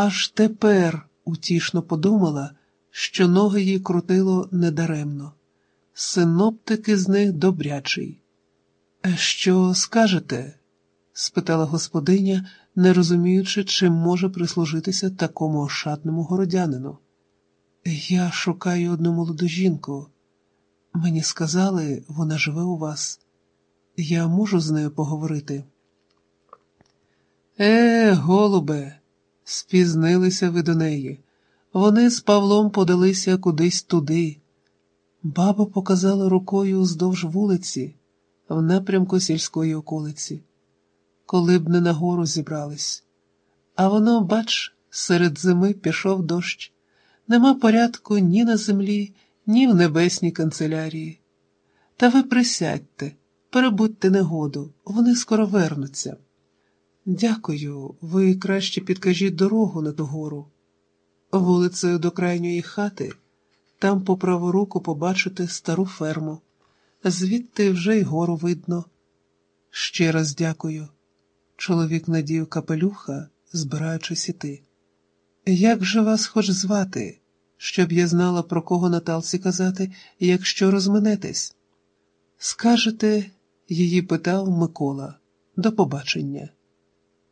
Аж тепер утішно подумала, що ноги їй крутило недаремно. Синоптики з них добрячий. «Е, Що скажете? спитала господиня, не розуміючи, чим може прислужитися такому ошатному городянину. Я шукаю одну молоду жінку. Мені сказали, вона живе у вас. Я можу з нею поговорити. Е, голубе, спізнилися ви до неї. Вони з Павлом подалися кудись туди. Баба показала рукою вздовж вулиці, в напрямку сільської околиці, коли б не нагору зібрались. А воно, бач, серед зими пішов дощ. Нема порядку ні на землі, ні в небесній канцелярії. Та ви присядьте, перебудьте негоду, вони скоро вернуться. Дякую, ви краще підкажіть дорогу на ту гору. Вулицею до крайньої хати, там по праву руку побачите стару ферму, звідти вже й гору видно. Ще раз дякую. Чоловік надів капелюха, збираючись іти. Як же вас хоч звати, щоб я знала, про кого Наталці казати, якщо розминетесь? Скажете, її питав Микола. До побачення.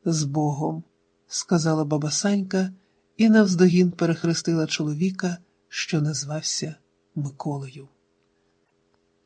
З Богом, сказала баба Санька і навздогін перехрестила чоловіка, що назвався Миколою.